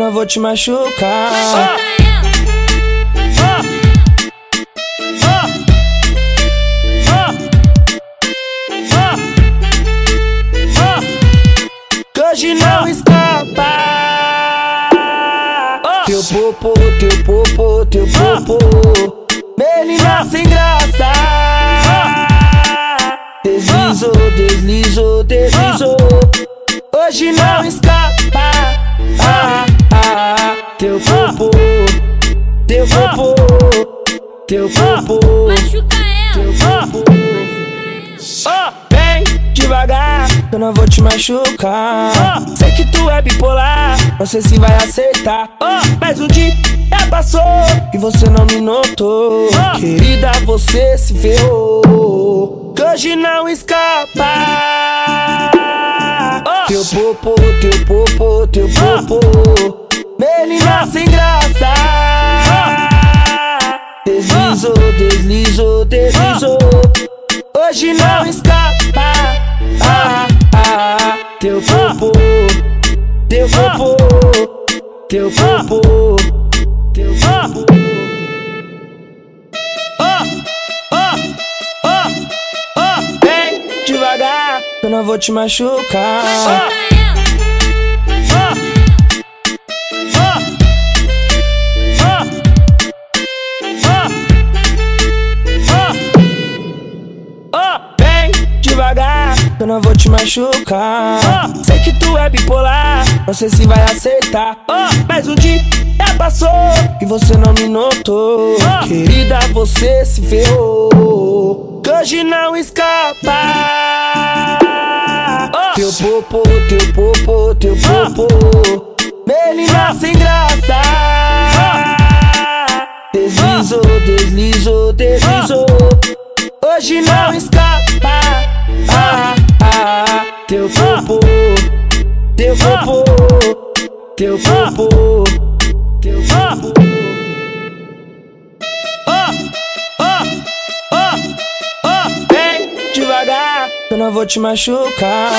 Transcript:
não vou te machucar. Que hoje não escapa. Teu popô, teu popô, teu popô. Menina sem graça. Deslizou, deslizou, deslizou. Hoje não escapa. Teu popô. Machuca Teu ela. popô. Oh, vem devagar, eu não vou te machucar. Sei que tu é bipolar, não sei se vai aceitar. Mas um dia passou e você não me notou. Querida, você se ferrou. Que hoje não escapa. Teu popô, teu popô, teu popô. Menina sem graça. Deslizou, deslizou. Hoje não escapa. Ah, ah, teu popô, teu popô, teu popô, teu popô. Oh, oh, oh, oh, vem devagar, eu não vou te machucar. Devagar, eu não vou te machucar. Sei que tu é bipolar, não sei se vai aceitar. Mas um dia passou e você não me notou. Querida, você se ferrou. Que hoje não escapa. Teu popô, teu popô, teu popô. Menina sem graça. Deslizou, deslizou, deslizou. Hoje não teu teu popô, teu popô, teu popô. Oh, oh, oh, oh, vem devagar, eu não vou te machucar.